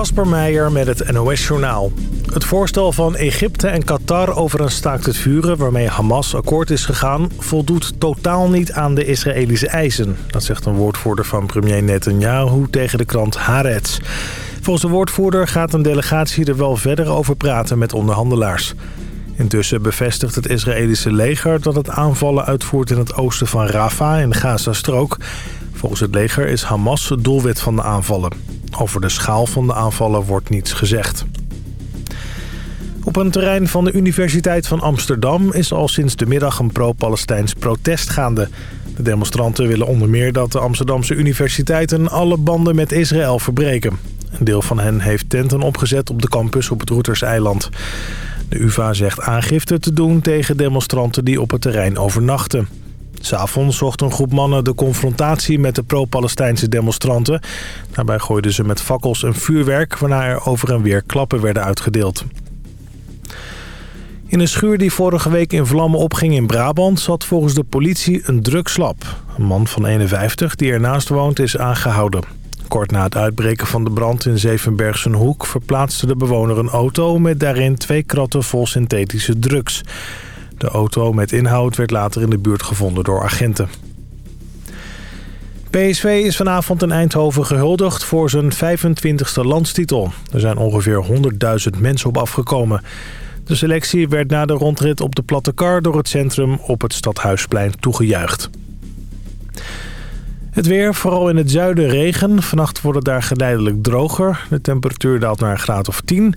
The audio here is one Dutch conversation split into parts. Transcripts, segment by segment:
Kasper Meijer met het NOS-journaal. Het voorstel van Egypte en Qatar over een staakt het vuren... waarmee Hamas akkoord is gegaan... voldoet totaal niet aan de Israëlische eisen. Dat zegt een woordvoerder van premier Netanyahu tegen de krant Haaretz. Volgens de woordvoerder gaat een delegatie er wel verder over praten met onderhandelaars. Intussen bevestigt het Israëlische leger dat het aanvallen uitvoert in het oosten van Rafah in de Gaza-strook. Volgens het leger is Hamas het doelwit van de aanvallen. Over de schaal van de aanvallen wordt niets gezegd. Op een terrein van de Universiteit van Amsterdam is al sinds de middag een pro-Palestijns protest gaande. De demonstranten willen onder meer dat de Amsterdamse universiteiten alle banden met Israël verbreken. Een deel van hen heeft tenten opgezet op de campus op het Roeterseiland. De UvA zegt aangifte te doen tegen demonstranten die op het terrein overnachten. S'avonds zocht een groep mannen de confrontatie met de pro-Palestijnse demonstranten. Daarbij gooiden ze met fakkels en vuurwerk... waarna er over en weer klappen werden uitgedeeld. In een schuur die vorige week in vlammen opging in Brabant... zat volgens de politie een drugslab. Een man van 51 die ernaast woont is aangehouden. Kort na het uitbreken van de brand in Zevenbergse Hoek... verplaatste de bewoner een auto met daarin twee kratten vol synthetische drugs... De auto met inhoud werd later in de buurt gevonden door agenten. PSV is vanavond in Eindhoven gehuldigd voor zijn 25e landstitel. Er zijn ongeveer 100.000 mensen op afgekomen. De selectie werd na de rondrit op de platte kar door het centrum op het Stadhuisplein toegejuicht. Het weer, vooral in het zuiden regen. Vannacht wordt het daar geleidelijk droger. De temperatuur daalt naar een graad of 10.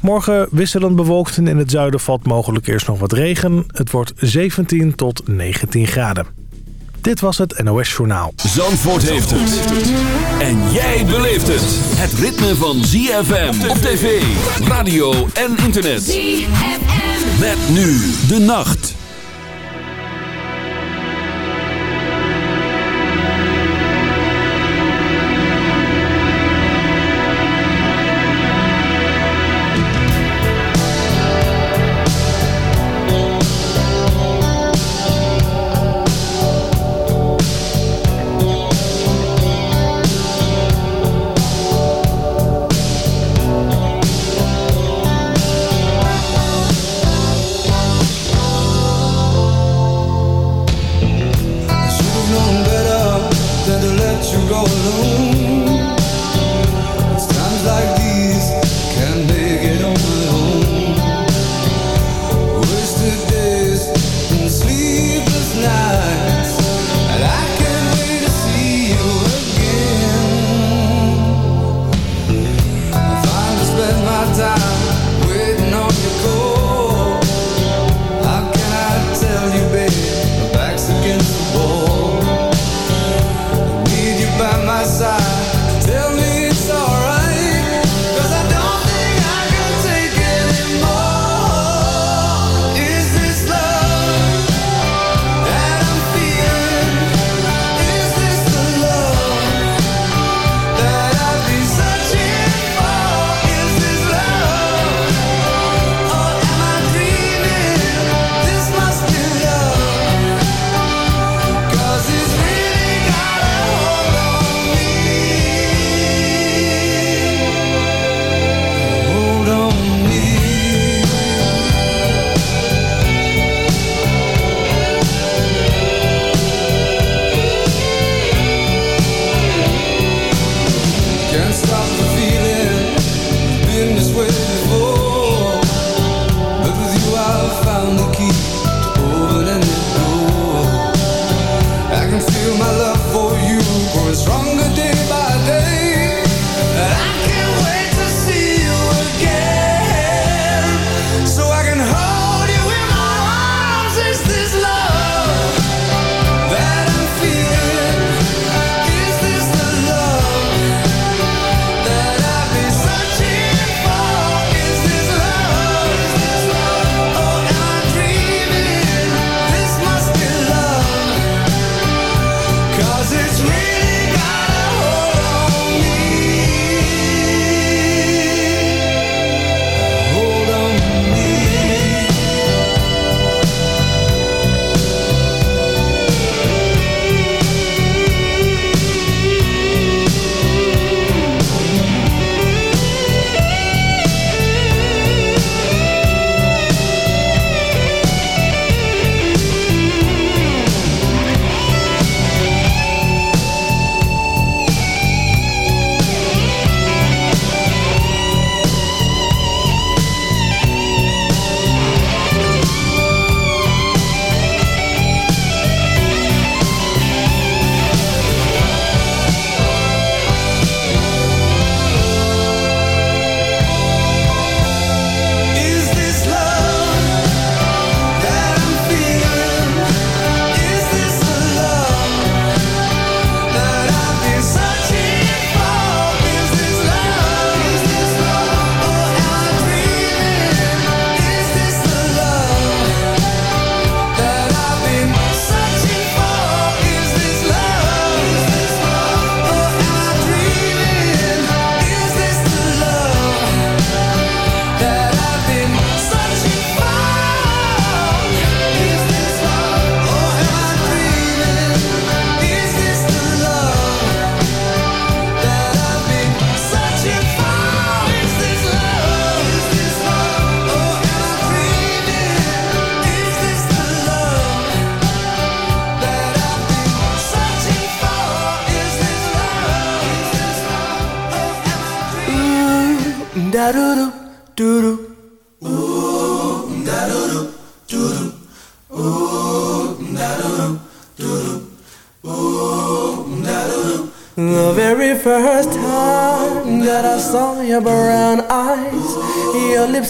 Morgen wisselend bewolkt en in het zuiden valt mogelijk eerst nog wat regen. Het wordt 17 tot 19 graden. Dit was het NOS Journaal. Zandvoort heeft het. En jij beleeft het. Het ritme van ZFM op tv, radio en internet. ZFM. Met nu de nacht.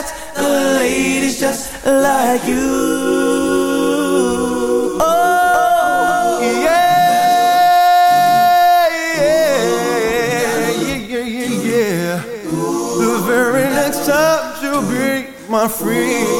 sure that the lady's just like you. Oh, yeah, yeah, yeah, yeah. The very next time you'll be my friend.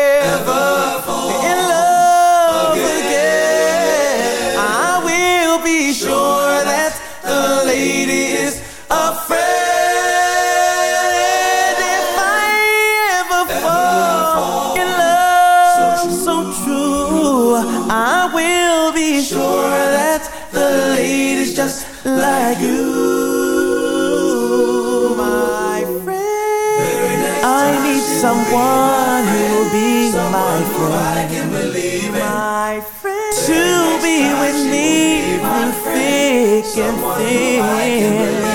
be my friend. My friend to be with me through thick and thin.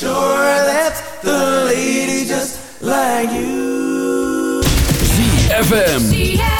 Sure that the lady just like you. ZFM. ZFM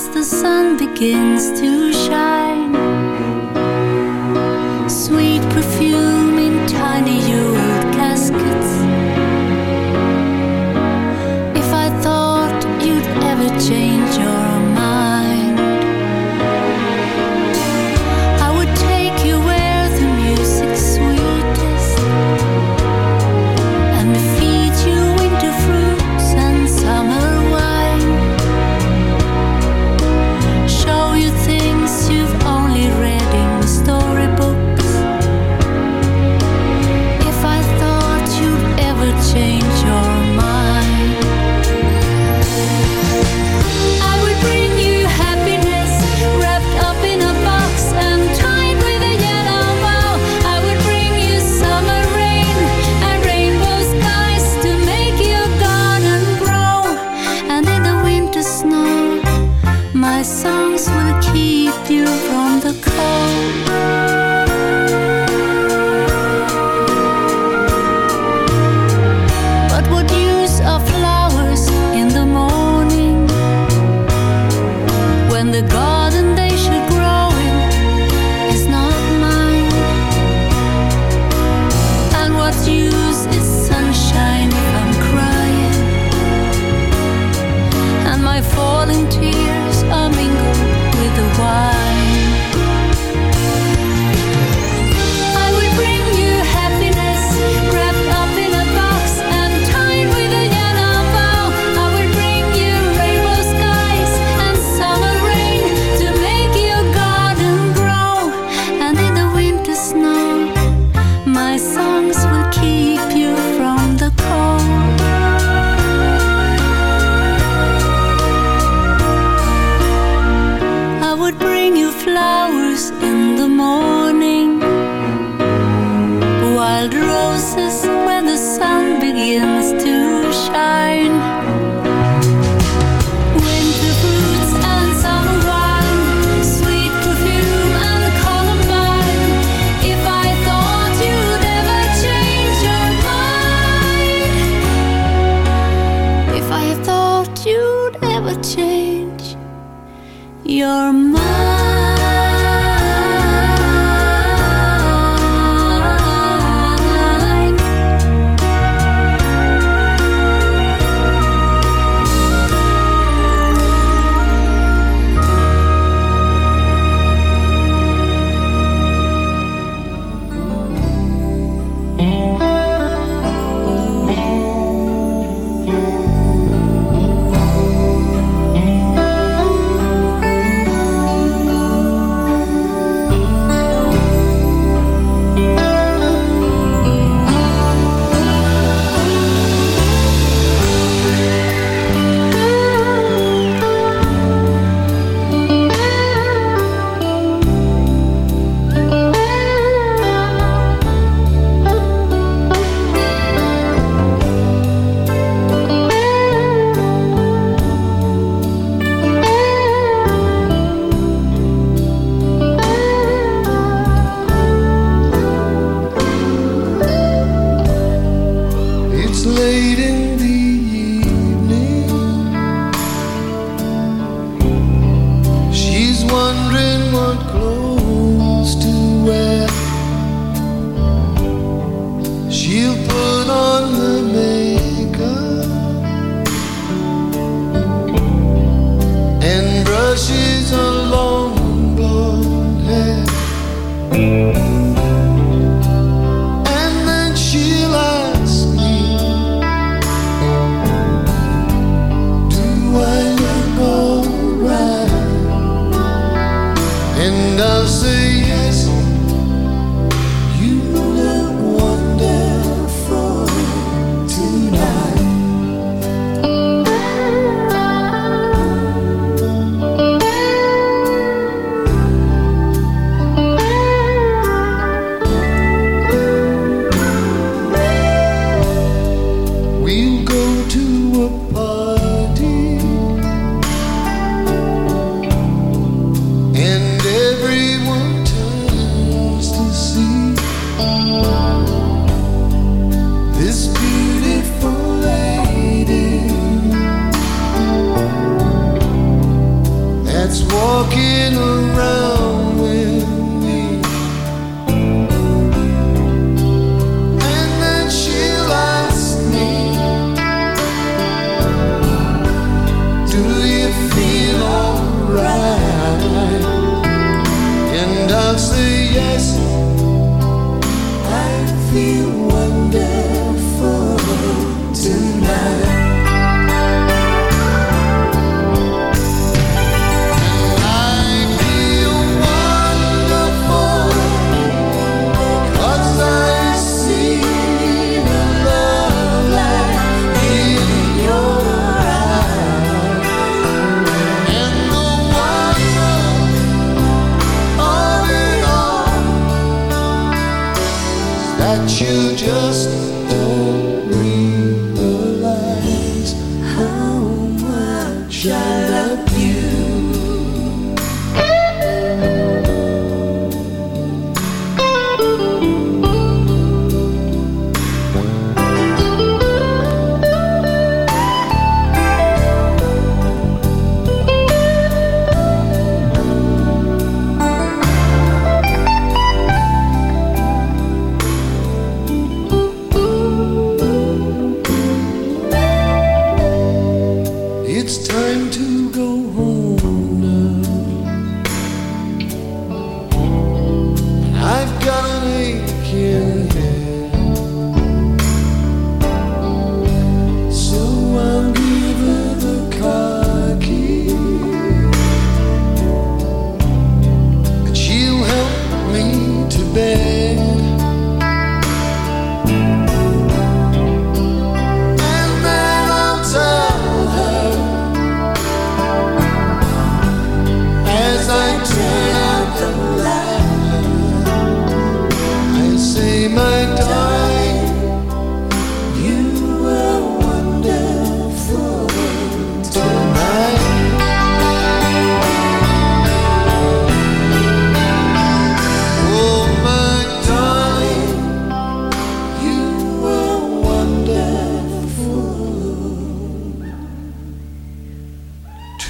as the sun begins to shine.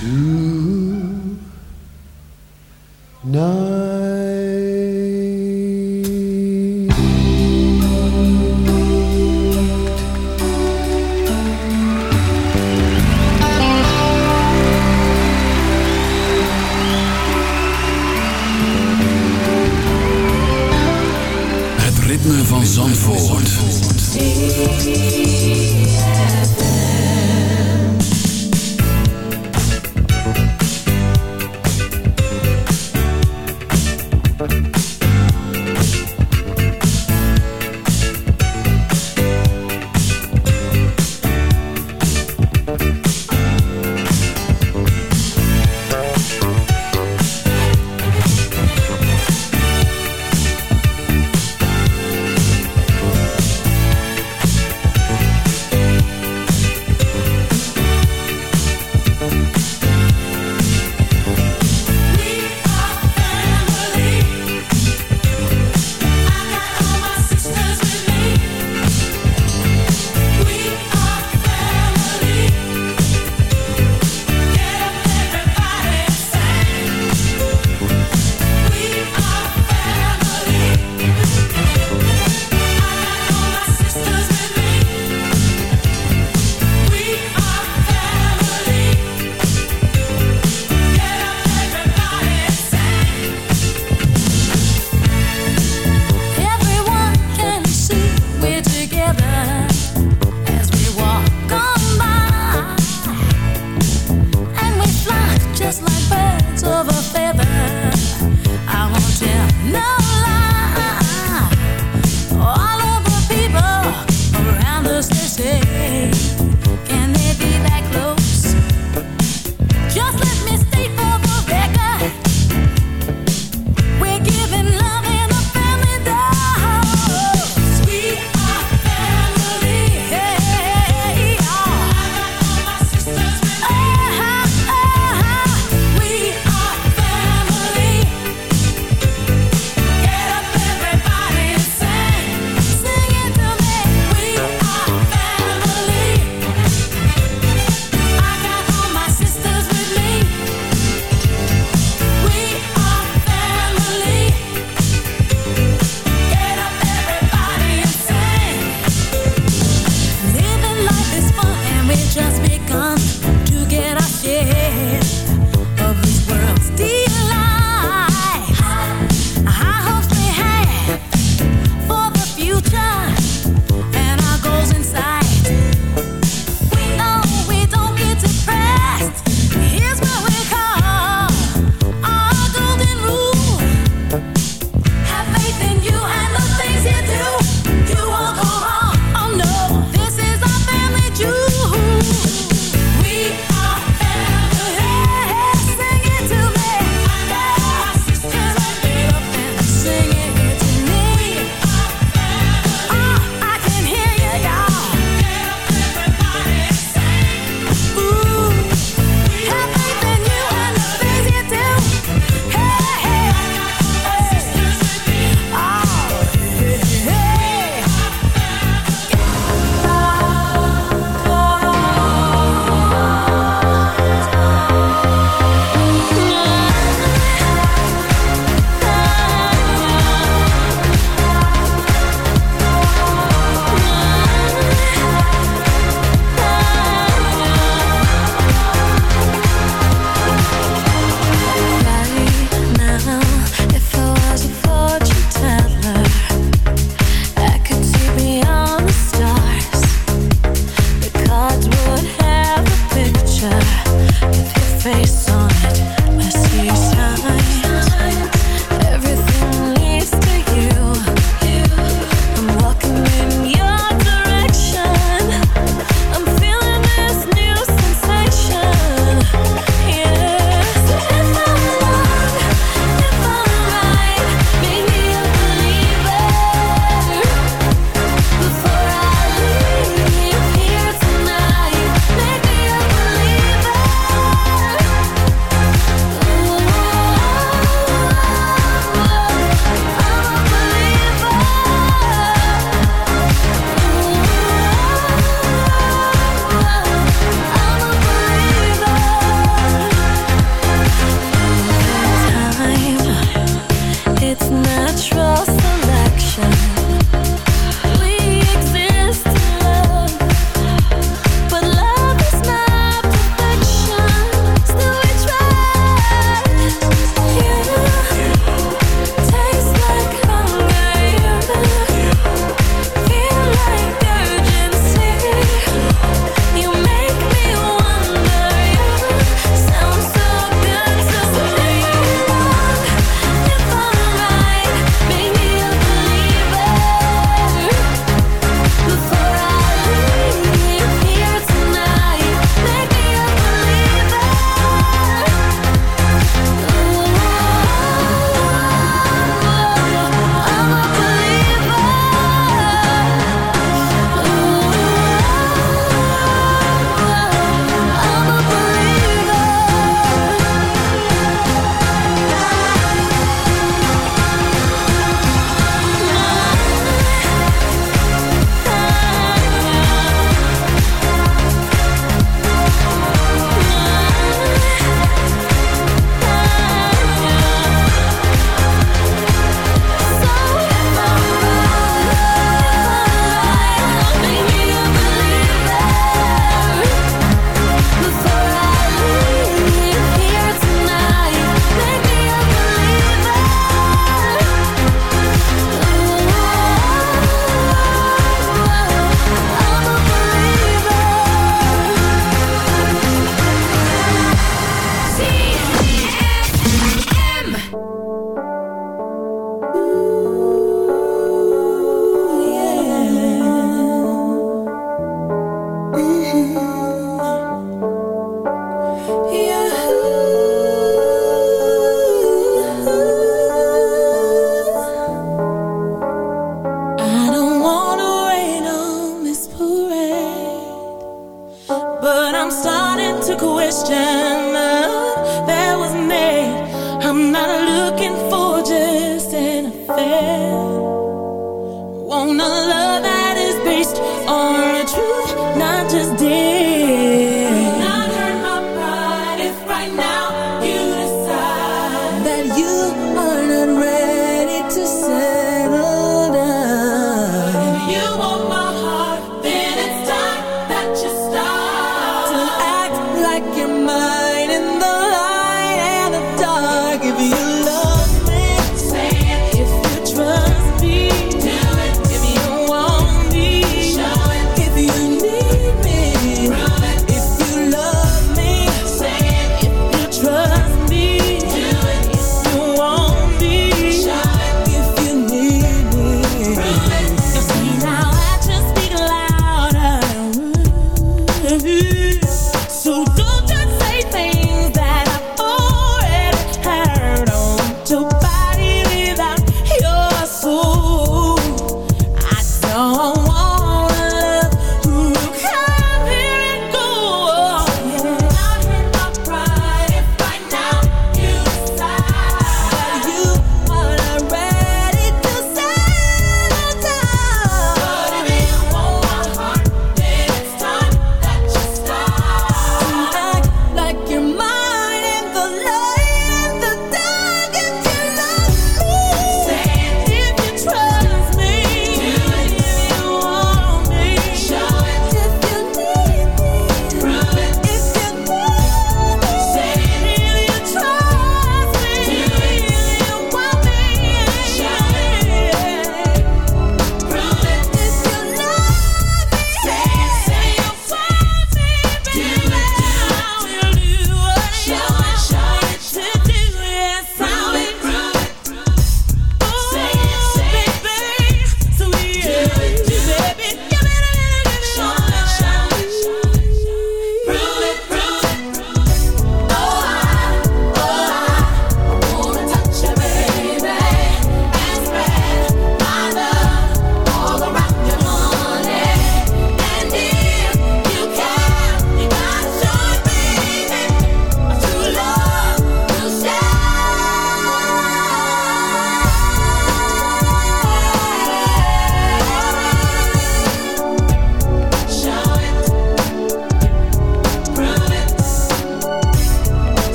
to none.